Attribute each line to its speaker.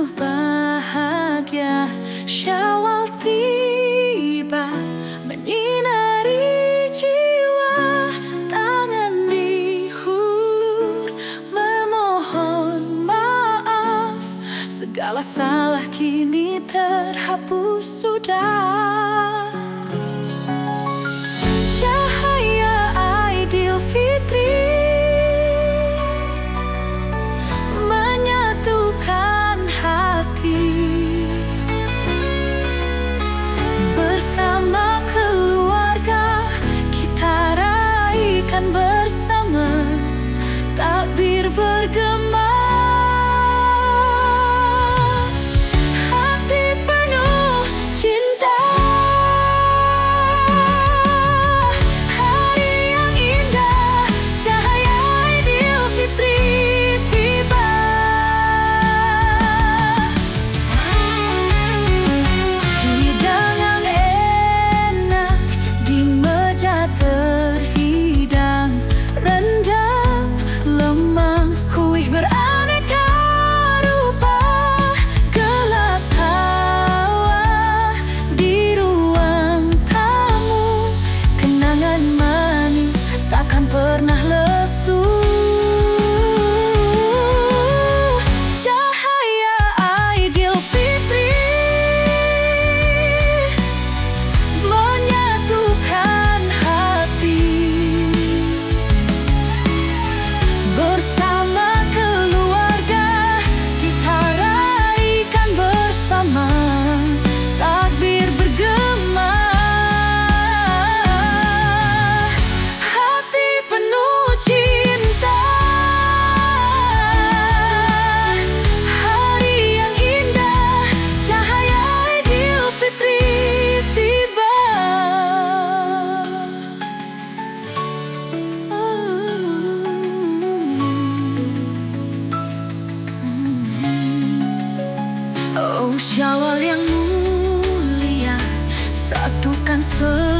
Speaker 1: penuh bahagia. Syawal tiba menyinari jiwa. Tangan dihulur memohon maaf. Segala salah kini terhapus sudah. bersama. Takbir bergema Syawal yang mulia Satukan semua